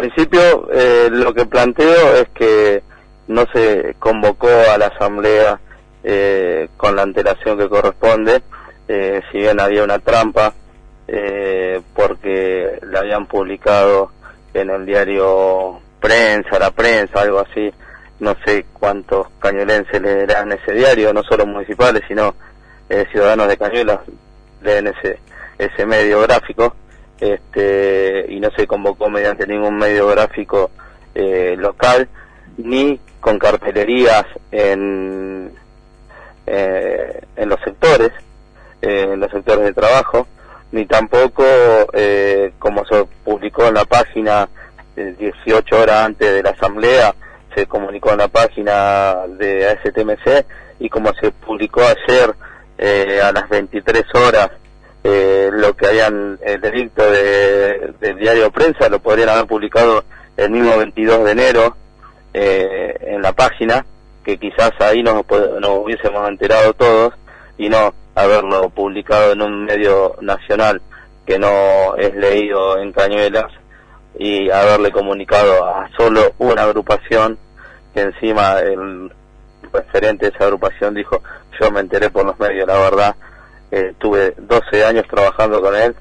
principio eh, lo que planteo es que no se convocó a la asamblea eh, con la antelación que corresponde, eh, si bien había una trampa, eh, porque la habían publicado en el diario Prensa, la prensa, algo así, no sé cuántos cañuelenses leerán ese diario, no solo municipales, sino eh, ciudadanos de Cañuelas leen ese, ese medio gráfico, mediante ningún medio gráfico eh, local, ni con cartelerías en, eh, en los sectores, eh, en los sectores de trabajo, ni tampoco, eh, como se publicó en la página 18 horas antes de la asamblea, se comunicó en la página de ASTMC y como se publicó ayer eh, a las 23 horas eh, lo que habían el delito de, del diario prensa lo podrían haber publicado el mismo 22 de enero eh, en la página que quizás ahí nos, nos hubiésemos enterado todos y no haberlo publicado en un medio nacional que no es leído en Cañuelas y haberle comunicado a solo una agrupación que encima el referente de esa agrupación dijo yo me enteré por los medios la verdad eh, tuve 12 años trabajando con él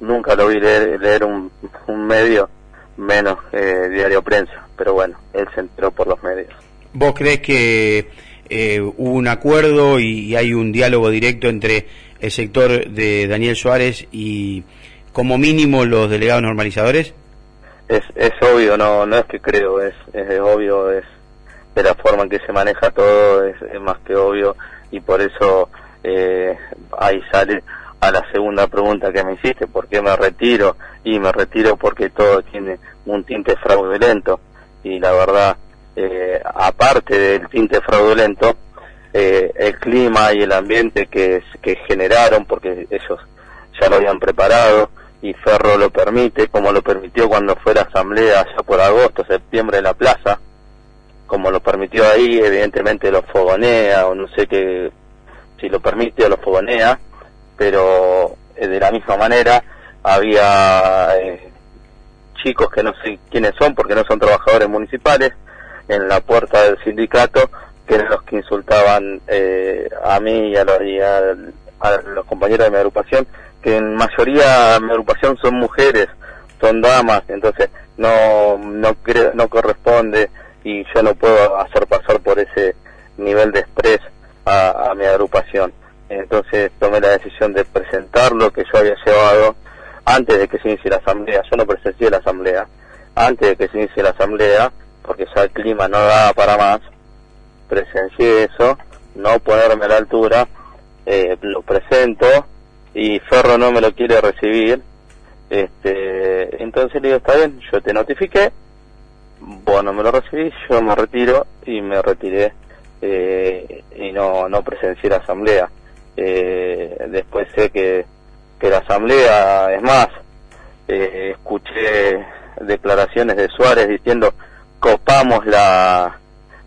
nunca lo vi leer, leer un, un, medio menos eh, diario prensa pero bueno él se enteró por los medios ¿Vos crees que eh, hubo un acuerdo y, y hay un diálogo directo entre el sector de Daniel Suárez y como mínimo los delegados normalizadores? es, es obvio, no, no es que creo, es, es obvio, es de la forma en que se maneja todo, es, es más que obvio, y por eso eh, ahí sale a la segunda pregunta que me hiciste, ¿por qué me retiro? Y me retiro porque todo tiene un tinte fraudulento, y la verdad, eh, aparte del tinte fraudulento, eh, el clima y el ambiente que, generaron, porque ellos ya lo habían preparado, y Ferro lo permite, como lo permitió cuando fue la asamblea allá por agosto, septiembre en la plaza, como lo permitió ahí, evidentemente lo fogonea, o no sé qué, si lo permite o lo fogonea, pero eh, de la misma manera había eh, chicos que no sé quiénes son, porque no son trabajadores municipales, en la puerta del sindicato, que eran los que insultaban eh, a mí y a, los, y a, a los compañeros de mi agrupación, que en mayoría mi agrupación son mujeres, son damas, entonces no no creo, no corresponde y yo no puedo hacer pasar por ese nivel de estrés a, a, mi agrupación. Entonces tomé la decisión de presentar lo que yo había llevado antes de que se inicie la asamblea. Yo no presencié la asamblea. Antes de que se inicie la asamblea, porque ya el clima no daba para más, presencié eso, no ponerme a la altura, eh, lo presento y Ferro no me lo quiere recibir, este, entonces le digo, está bien, yo te notifiqué, vos no me lo recibís, yo me retiro y me retiré eh, y no, no presencié la asamblea. Eh, después sé que, que la asamblea, es más, eh, escuché declaraciones de Suárez diciendo copamos la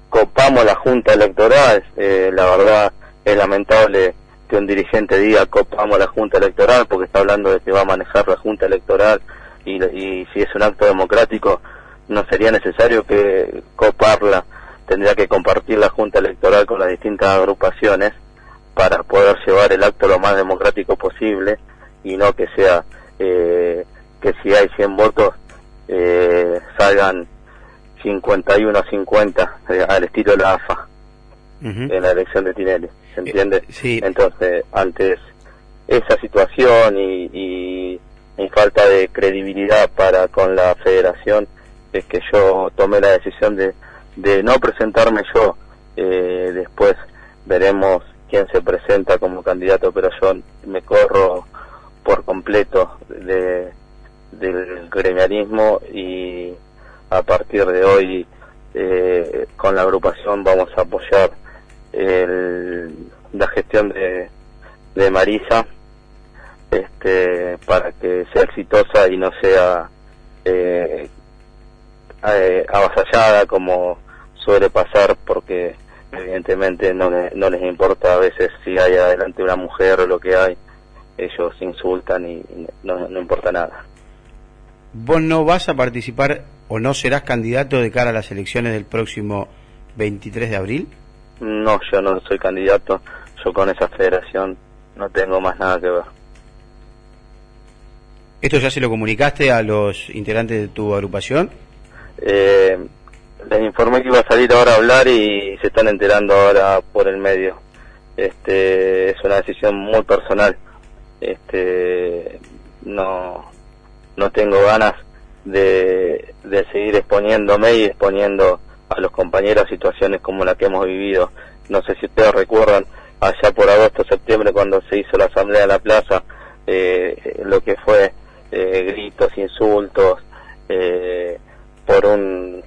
copamos la junta electoral, eh, la verdad es lamentable que un dirigente diga copamos la Junta Electoral porque está hablando de que va a manejar la Junta Electoral y, y si es un acto democrático no sería necesario que coparla, tendría que compartir la Junta Electoral con las distintas agrupaciones para poder llevar el acto lo más democrático posible y no que sea eh, que si hay 100 votos eh, salgan 51 a 50 eh, al estilo de la AFA uh -huh. en la elección de Tinelli. ¿se entiende? Eh, sí. Entonces, antes esa situación y, y, y, falta de credibilidad para con la federación es que yo tomé la decisión de, de no presentarme yo. Eh, después veremos quién se presenta como candidato, pero yo me corro por completo de, del gremialismo y a partir de hoy eh, con la agrupación vamos a apoyar el, la gestión de, de Marisa este, para que sea exitosa y no sea eh, eh, avasallada como suele pasar porque evidentemente no, no les importa a veces si hay adelante una mujer o lo que hay ellos insultan y no, no importa nada ¿Vos no vas a participar o no serás candidato de cara a las elecciones del próximo 23 de abril? No, yo no soy candidato. Yo con esa federación no tengo más nada que ver. ¿Esto ya se lo comunicaste a los integrantes de tu agrupación? Eh, les informé que iba a salir ahora a hablar y se están enterando ahora por el medio. Este, es una decisión muy personal. Este, no, no tengo ganas de, de seguir exponiéndome y exponiendo a los compañeros situaciones como la que hemos vivido. No sé si ustedes recuerdan allá por agosto, septiembre, cuando se hizo la asamblea en la plaza, eh, lo que fue eh, gritos, insultos, eh, por un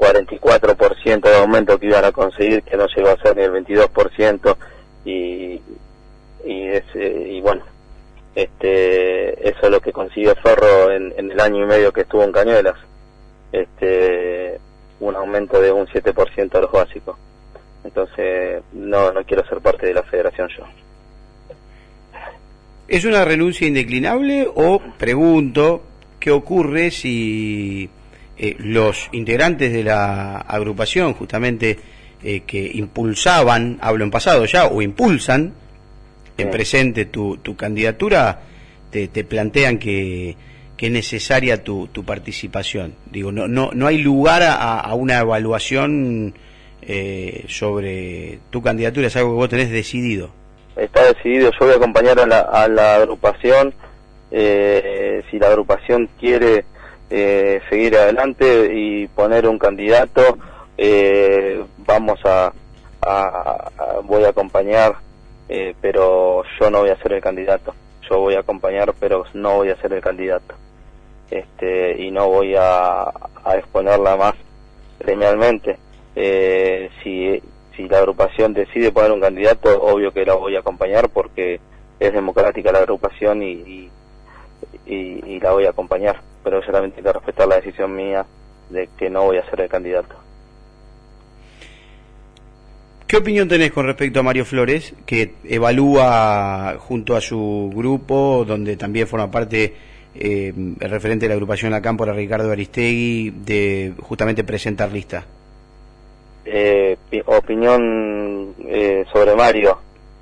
44% de aumento que iban a conseguir, que no llegó a ser ni el 22%, y, y, ese, y bueno, este, eso es lo que consiguió Ferro en, en, el año y medio que estuvo en Cañuelas, este, un aumento de un 7% a los básicos. Entonces, no, no quiero ser parte de la federación yo. ¿Es una renuncia indeclinable o, pregunto, qué ocurre si eh, los integrantes de la agrupación, justamente eh, que impulsaban, hablo en pasado ya, o impulsan en presente tu, tu candidatura, te, te plantean que, que, es necesaria tu, tu, participación? Digo, no, no, no hay lugar a, a una evaluación eh, sobre tu candidatura, es algo que vos tenés decidido. Está decidido, yo voy a acompañar a la, a la agrupación, eh, si la agrupación quiere eh, seguir adelante y poner un candidato, eh, vamos a, a, voy a acompañar, eh, pero yo no voy a ser el candidato. Yo voy a acompañar, pero no voy a ser el candidato. Este, y no voy a, a exponerla más gremialmente eh, si, si la agrupación decide poner un candidato, obvio que la voy a acompañar porque es democrática la agrupación y, y, y, y la voy a acompañar, pero también tengo que respetar la decisión mía de que no voy a ser el candidato. ¿Qué opinión tenés con respecto a Mario Flores, que evalúa junto a su grupo, donde también forma parte eh, el referente de la agrupación La Cámpora, Ricardo Aristegui, de justamente presentar lista? eh, opinión eh, sobre Mario.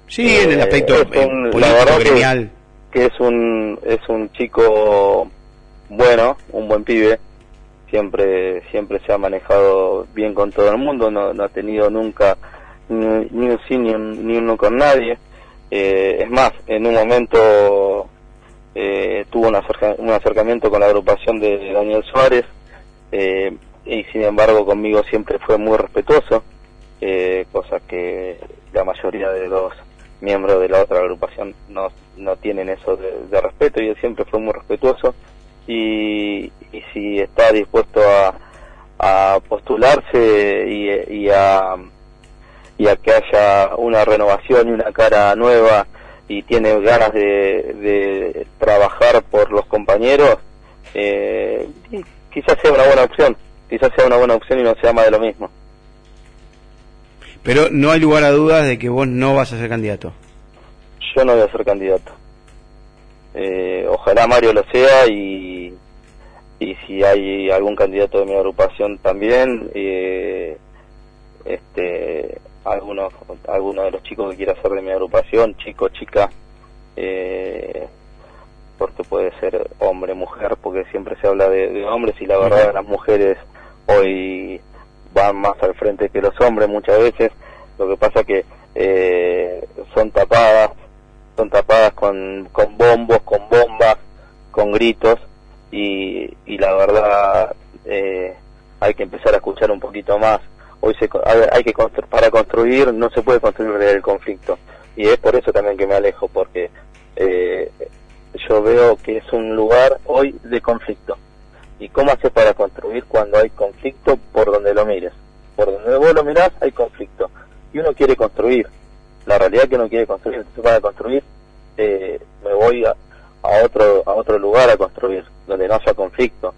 Sí, en el aspecto es un, político, la verdad gremial. Que, es un es un chico bueno, un buen pibe. Siempre siempre se ha manejado bien con todo el mundo, no, no ha tenido nunca ni, ni un sí ni, un, ni uno con nadie. Eh, es más, en un momento eh, tuvo un, acerca, un, acercamiento con la agrupación de Daniel Suárez. Eh, y sin embargo conmigo siempre fue muy respetuoso, eh, cosa que la mayoría de los miembros de la otra agrupación no, no tienen eso de, respeto y él siempre fue muy respetuoso y, y si está dispuesto a, a postularse y, y, a, y a que haya una renovación y una cara nueva y tiene ganas de, de trabajar por los compañeros, eh, quizás sea una buena opción quizás sea una buena opción y no sea más de lo mismo. Pero no hay lugar a dudas de que vos no vas a ser candidato. Yo no voy a ser candidato. Eh, ojalá Mario lo sea y, y si hay algún candidato de mi agrupación también, eh, este, algunos, alguno de los chicos que quiera ser de mi agrupación, chico, chica, eh, porque puede ser hombre, mujer, porque siempre se habla de, de hombres y la verdad las mujeres hoy van más al frente que los hombres muchas veces, lo que pasa que eh, son tapadas, son tapadas con, con bombos, con bombas, con gritos. Y, y la verdad eh, hay que empezar a escuchar un poquito más. Hoy se, hay que para construir no se puede construir el conflicto. Y es por eso también que me alejo porque eh, yo veo que es un lugar hoy de conflicto ¿Y cómo haces para construir cuando hay conflicto por donde lo mires? Por donde vos lo mirás hay conflicto. Y uno quiere construir. La realidad que uno quiere construir. Entonces para construir eh, me voy a, a, otro a otro lugar a construir, donde no haya conflicto.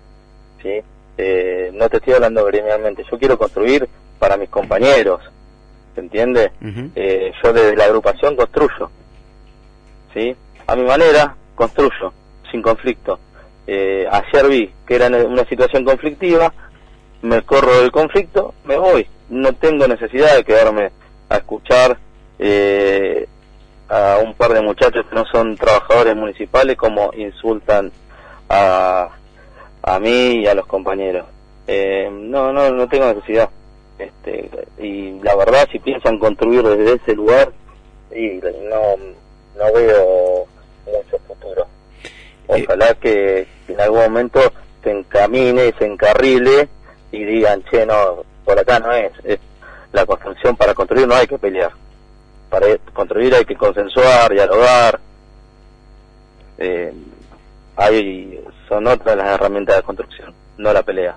¿sí? Eh, no te estoy hablando gremialmente. Yo quiero construir para mis compañeros. ¿Se entiende? Uh -huh. eh, yo desde la agrupación construyo. ¿sí? A mi manera construyo, sin conflicto eh, ayer vi que era una situación conflictiva, me corro del conflicto, me voy. No tengo necesidad de quedarme a escuchar eh, a un par de muchachos que no son trabajadores municipales como insultan a, a mí y a los compañeros. Eh, no, no, no tengo necesidad. Este, y la verdad, si piensan construir desde ese lugar, y no, no veo mucho Ojalá que en algún momento se encamine, se encarrile y digan, che, no, por acá no es. es la construcción para construir no hay que pelear. Para construir hay que consensuar, dialogar. Eh, hay, son otras las herramientas de construcción, no la pelea.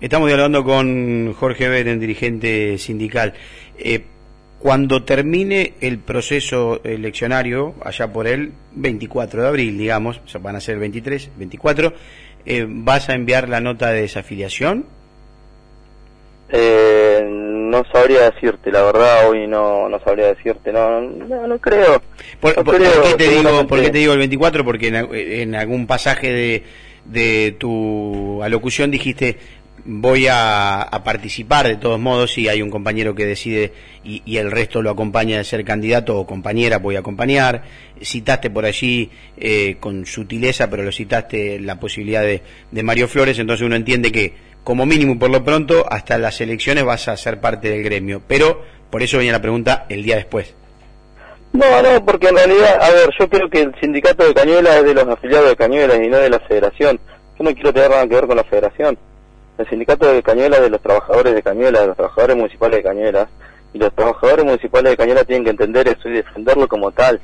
Estamos dialogando con Jorge Beren, dirigente sindical. Eh, cuando termine el proceso eleccionario, allá por el 24 de abril, digamos, van a ser el 23, 24, eh, ¿vas a enviar la nota de desafiliación? Eh, no sabría decirte, la verdad hoy no, no sabría decirte, no, no, creo. ¿Por, qué te digo, ¿Por qué te digo el 24? Porque en, algún pasaje de, de tu alocución dijiste voy a, participar de todos modos si hay un compañero que decide y, el resto lo acompaña de ser candidato o compañera, voy a acompañar. Citaste por allí eh, con sutileza, pero lo citaste la posibilidad de, de Mario Flores, entonces uno entiende que como mínimo por lo pronto hasta las elecciones vas a ser parte del gremio. Pero por eso venía la pregunta el día después. No, no, porque en realidad, a ver, yo creo que el sindicato de Cañuelas es de los afiliados de Cañuelas y no de la federación. Yo no quiero tener nada que ver con la federación el sindicato de Cañuelas de los trabajadores de Cañuelas, de los trabajadores municipales de Cañuelas, y los trabajadores municipales de Cañuelas tienen que entender eso y defenderlo como tal.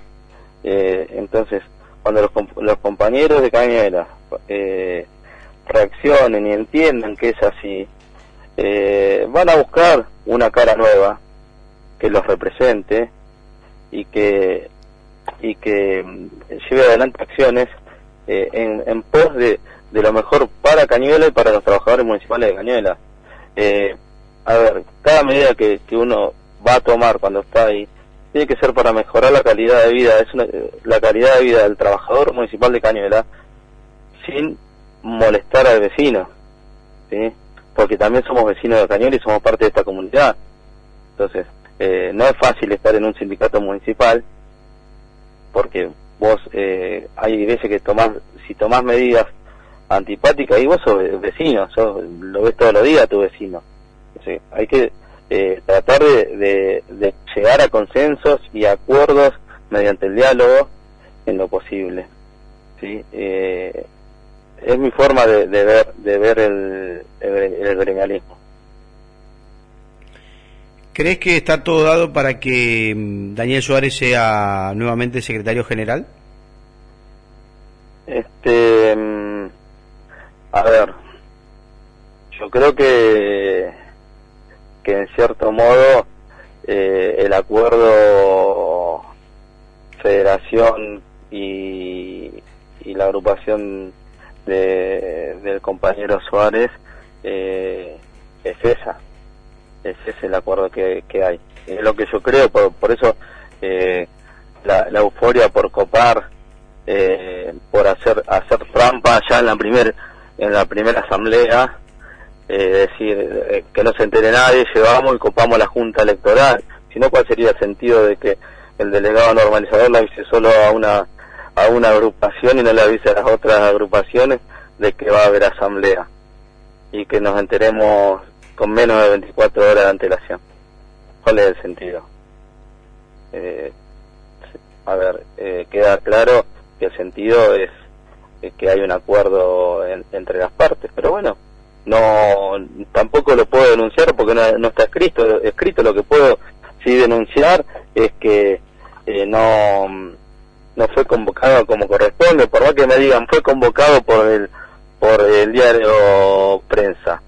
Eh, entonces, cuando los, los, compañeros de Cañuelas eh, reaccionen y entiendan que es así, eh, van a buscar una cara nueva que los represente y que y que lleve adelante acciones en, en pos de, de lo mejor para Cañuela y para los trabajadores municipales de Cañuela. Eh, a ver, cada medida que, que uno va a tomar cuando está ahí tiene que ser para mejorar la calidad de vida, es la calidad de vida del trabajador municipal de Cañuela sin molestar al vecino, ¿sí? porque también somos vecinos de Cañuela y somos parte de esta comunidad. Entonces, eh, no es fácil estar en un sindicato municipal porque vos eh, hay veces que tomás, si tomás medidas antipática y vos sos vecino, lo ves todos los días a tu vecino. hay que eh, tratar de, llegar a consensos y acuerdos mediante el diálogo en lo posible. ¿sí? Eh, es mi forma de, ver de ver el, el, gremialismo. ¿Crees que está todo dado para que mm, Daniel Suárez sea nuevamente secretario general? Este mm, a ver, yo creo que, que en cierto modo eh, el acuerdo federación y, y la agrupación de, del compañero Suárez eh, es esa, ese es el acuerdo que, que hay. Es lo que yo creo, por, por eso eh, la, la euforia por copar, eh, por hacer hacer trampa ya en la primera en la primera asamblea, eh, decir, eh, que no se entere nadie, llevamos y copamos la Junta Electoral, sino cuál sería el sentido de que el delegado normalizador la avise solo a una a una agrupación y no le avise a las otras agrupaciones de que va a haber asamblea y que nos enteremos con menos de 24 horas de antelación. ¿Cuál es el sentido? Eh, a ver, eh, queda claro que el sentido es que hay un acuerdo entre las partes, pero bueno, no tampoco lo puedo denunciar porque no, está escrito, escrito lo que puedo sí denunciar es que eh, no no fue convocado como corresponde, por más que me digan fue convocado por el por el diario prensa.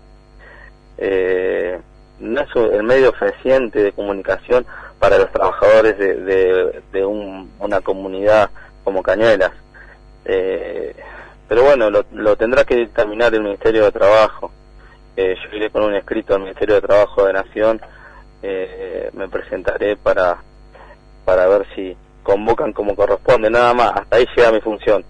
Eh, no es el medio eficiente de comunicación para los trabajadores de, de, una comunidad como Cañuelas. Eh, pero bueno, lo, tendrá que determinar el Ministerio de Trabajo. Eh, yo iré con un escrito al Ministerio de Trabajo de Nación, eh, me presentaré para, para ver si convocan como corresponde, nada más, hasta ahí llega mi función.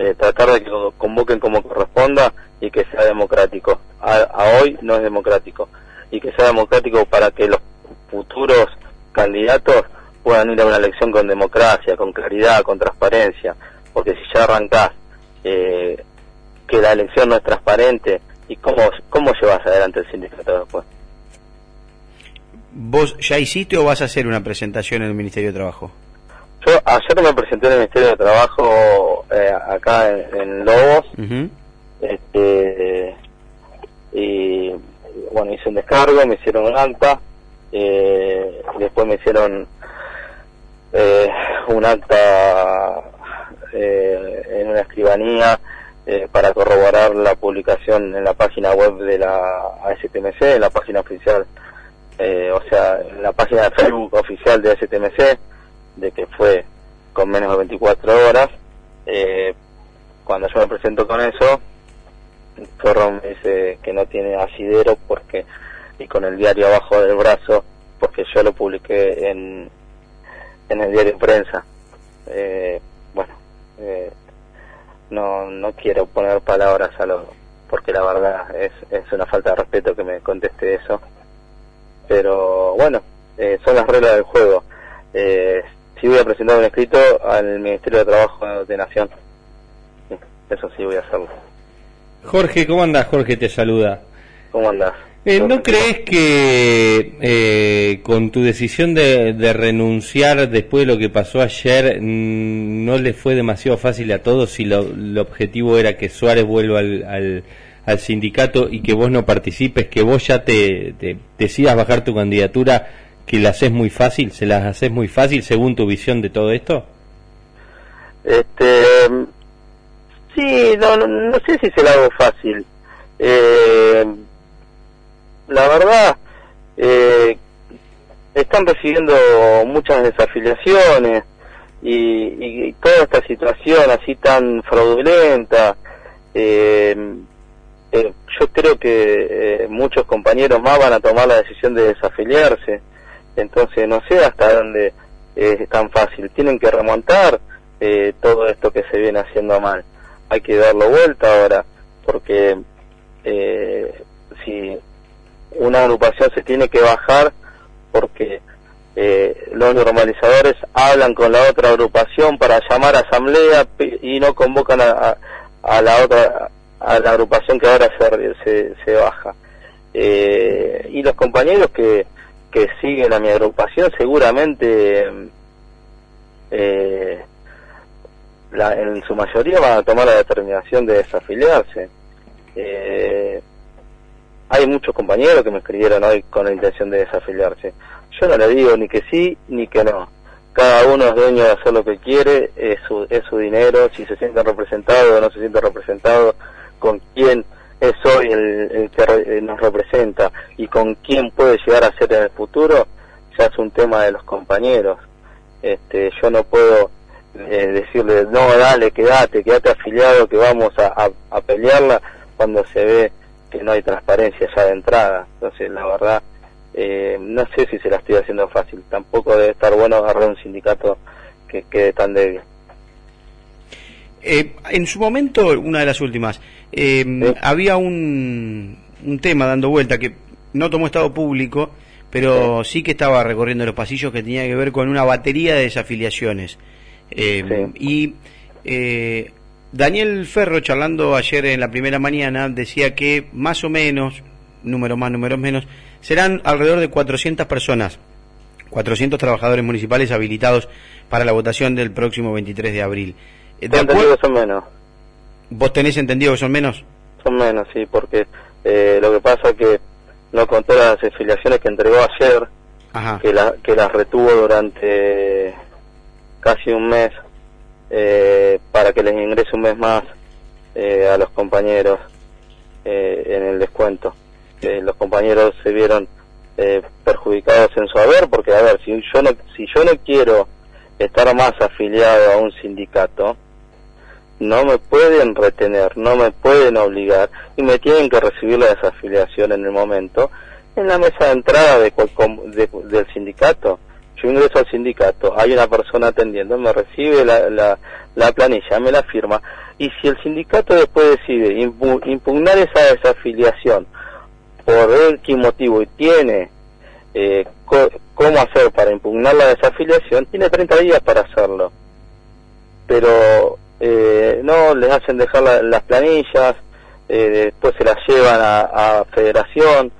eh, tratar de que lo convoquen como corresponda y que sea democrático. A, hoy no es democrático. Y que sea democrático para que los futuros candidatos puedan ir a una elección con democracia, con claridad, con transparencia. Porque si ya arrancás eh, que la elección no es transparente, ¿y cómo, cómo llevas adelante el sindicato después? ¿Vos ya hiciste o vas a hacer una presentación en el Ministerio de Trabajo? Yo ayer me presenté en el Ministerio de Trabajo eh, acá en, Lobos. este, y bueno, hice un descargo, me hicieron un acta. Eh, después me hicieron eh, un acta escribanía para corroborar la publicación en la página web de la ASTMC, en la página oficial eh, o sea, en la página de Facebook oficial de STMC, de que fue con menos de 24 horas, eh, cuando yo me presento con eso, Zorro me dice que no tiene asidero porque y con el diario abajo del brazo porque yo lo publiqué en, en el diario de prensa. Eh, eh, no, quiero poner palabras a lo porque la verdad es, es una falta de respeto que me conteste eso pero bueno, eh, son las reglas del juego. Eh, sí voy a presentar un escrito al Ministerio de Trabajo de Nación. Eso sí voy a hacerlo. Jorge, ¿cómo andás? Jorge te saluda. ¿Cómo andás? Eh, ¿No crees que eh, con tu decisión de, renunciar después de lo que pasó ayer mm, no le fue demasiado fácil a todos si lo, el objetivo era que Suárez vuelva al al sindicato y que vos no participes, que vos ya te, decidas bajar tu candidatura, que la haces muy fácil, se las haces muy fácil según tu visión de todo esto? Este, sí, no, no, sé si se la hago fácil. Eh, la verdad, eh, están recibiendo muchas desafiliaciones y, y, toda esta situación así tan fraudulenta. Eh, eh, yo creo que eh, muchos compañeros más van a tomar la decisión de desafiliarse. Entonces no sé hasta dónde eh, es tan fácil. Tienen que remontar todo esto que se viene haciendo mal. Hay que darlo vuelta ahora, porque una agrupación se tiene que bajar porque los normalizadores hablan con la otra agrupación para llamar a asamblea y no convocan a, a la otra a la agrupación que ahora se, se, baja. Eh, y los compañeros que, que siguen a mi agrupación seguramente eh, la, en su mayoría van a tomar la determinación de desafiliarse. Eh, hay muchos compañeros que me escribieron hoy con la intención de desafiliarse. Yo no le digo ni que sí ni que no. Cada uno es dueño de hacer lo que quiere, es su, es su dinero, si se siente representado o no se siente representado, con quién es hoy el, que eh, nos representa y con quién puede llegar a ser en el futuro, ya es un tema de los compañeros. Este, yo no puedo eh, decirle, no, dale, quédate, quédate afiliado, que vamos a, pelearla cuando se ve que no hay transparencia ya de entrada. Entonces, la verdad, eh, no sé si se la estoy haciendo fácil. Tampoco debe estar bueno agarrar un sindicato que quede tan débil. Eh, en su momento, una de las últimas, eh, había un, un, tema dando vuelta que no tomó estado público, pero sí. que estaba recorriendo los pasillos que tenía que ver con una batería de desafiliaciones. Eh, y Daniel Ferro, charlando ayer en la primera mañana, decía que más o menos, número más, números menos, serán alrededor de 400 personas, 400 trabajadores municipales habilitados para la votación del próximo 23 de abril. Eh, de entendido que son menos. ¿Vos tenés entendido que son menos? Son menos, sí, porque eh, lo que pasa es que no contó las afiliaciones que entregó ayer, que, la, que las retuvo durante casi un mes eh, para que les ingrese un mes más a los compañeros en el descuento. los compañeros se vieron perjudicados en su haber porque, a ver, si yo no, si yo no quiero estar más afiliado a un sindicato, no me pueden retener, no me pueden obligar y me tienen que recibir la desafiliación en el momento en la mesa de entrada de, del sindicato. Yo ingreso al sindicato, hay una persona atendiendo, me recibe la, la, la planilla, me la firma, y si el sindicato después decide impugnar esa desafiliación por qué motivo y tiene eh, cómo hacer para impugnar la desafiliación, tiene 30 días para hacerlo. Pero eh, no les hacen dejar las planillas, eh, después se las llevan a, Federación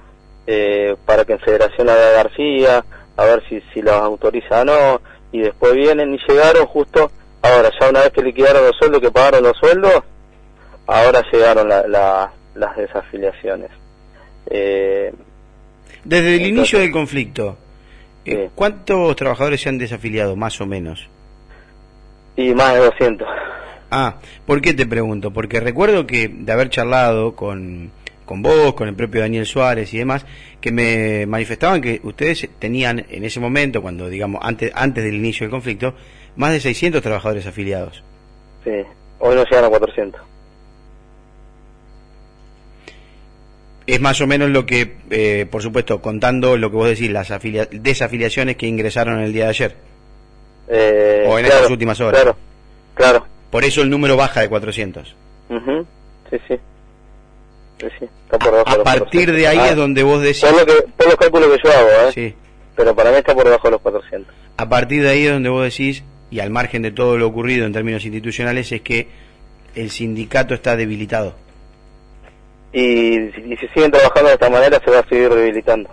eh, para que en Federación la haga García, a ver si, si las autoriza o no, y después vienen y llegaron justo, ahora ya una vez que liquidaron los sueldos, que pagaron los sueldos, ahora llegaron las desafiliaciones. Eh, Desde el inicio del conflicto, eh, ¿cuántos trabajadores se han desafiliado, más o menos? Y más de 200. Ah, ¿por qué te pregunto? Porque recuerdo que de haber charlado con, con vos, con el propio Daniel Suárez y demás, que me manifestaban que ustedes tenían en ese momento, cuando digamos antes antes del inicio del conflicto, más de 600 trabajadores afiliados. Sí, hoy no llegan a 400. Es más o menos lo que, eh, por supuesto, contando lo que vos decís, las desafiliaciones que ingresaron el día de ayer. Eh, o en estas últimas horas. Claro, claro. Por eso el número baja de 400. Sí, sí. Sí, Está por debajo a partir de ahí es donde vos decís... Por, lo que, por los cálculos que yo hago, ¿eh? Sí. Pero para mí está por debajo de los 400. A partir de ahí es donde vos decís, y al margen de todo lo ocurrido en términos institucionales, es que el sindicato está debilitado y, si siguen trabajando de esta manera se va a seguir debilitando.